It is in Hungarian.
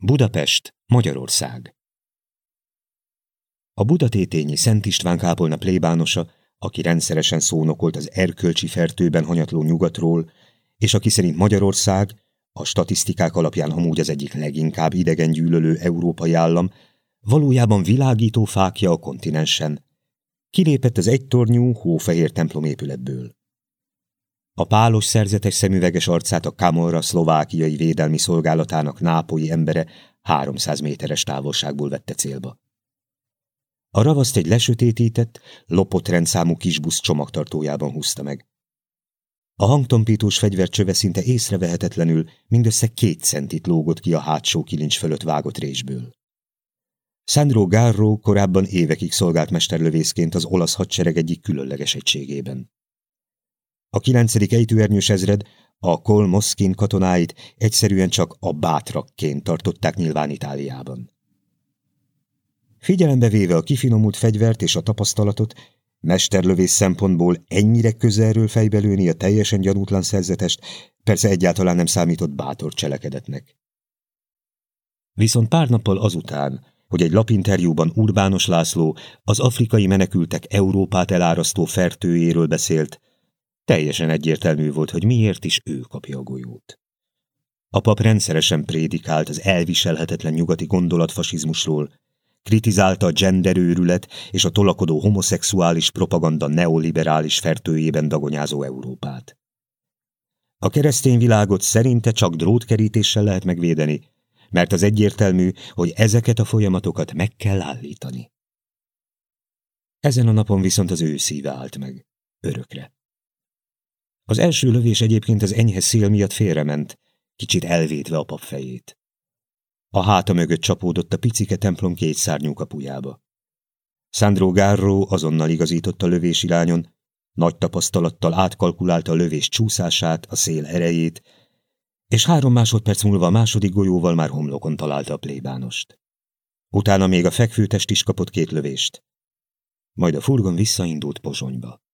Budapest, Magyarország A budatétényi Szent István kápolna plébánosa, aki rendszeresen szónokolt az erkölcsi fertőben hanyatló nyugatról, és aki szerint Magyarország, a statisztikák alapján amúgy az egyik leginkább idegen gyűlölő európai állam, valójában világító fákja a kontinensen. Kilépett az egytornyú, hófehér templomépületből. A pálos szerzetes szemüveges arcát a Kamorra szlovákiai védelmi szolgálatának nápolyi embere 300 méteres távolságból vette célba. A ravaszt egy lesötétített, lopott rendszámú kisbusz csomagtartójában húzta meg. A hangtompítós fegyvercsöve szinte észrevehetetlenül mindössze két centit lógott ki a hátsó kilincs fölött vágott résből. Sandro Garro korábban évekig szolgált mesterlövészként az olasz hadsereg egyik különleges egységében. A kilencedik ejtőernyős ezred a Kol Moszkin katonáit egyszerűen csak a bátrakként tartották nyilván Itáliában. Figyelembe véve a kifinomult fegyvert és a tapasztalatot, mesterlövész szempontból ennyire közelről fejbelőni a teljesen gyanútlan szerzetest persze egyáltalán nem számított bátor cselekedetnek. Viszont pár nappal azután, hogy egy lapinterjúban Urbános László az afrikai menekültek Európát elárasztó fertőjéről beszélt, Teljesen egyértelmű volt, hogy miért is ő kapja a golyót. A pap rendszeresen prédikált az elviselhetetlen nyugati gondolatfasizmusról, kritizálta a genderőrület és a tolakodó homoszexuális propaganda neoliberális fertőjében dagonyázó Európát. A keresztény világot szerinte csak drótkerítéssel lehet megvédeni, mert az egyértelmű, hogy ezeket a folyamatokat meg kell állítani. Ezen a napon viszont az ő szíve állt meg, örökre. Az első lövés egyébként az enyhe szél miatt félrement, kicsit elvétve a pap fejét. A háta mögött csapódott a picike templom két szárnyú kapujába. Sandro Garro azonnal igazított a lövés irányon, nagy tapasztalattal átkalkulálta a lövés csúszását, a szél erejét, és három másodperc múlva a második golyóval már homlokon találta a plébánost. Utána még a fekvőtest is kapott két lövést. Majd a furgon visszaindult Pozsonyba.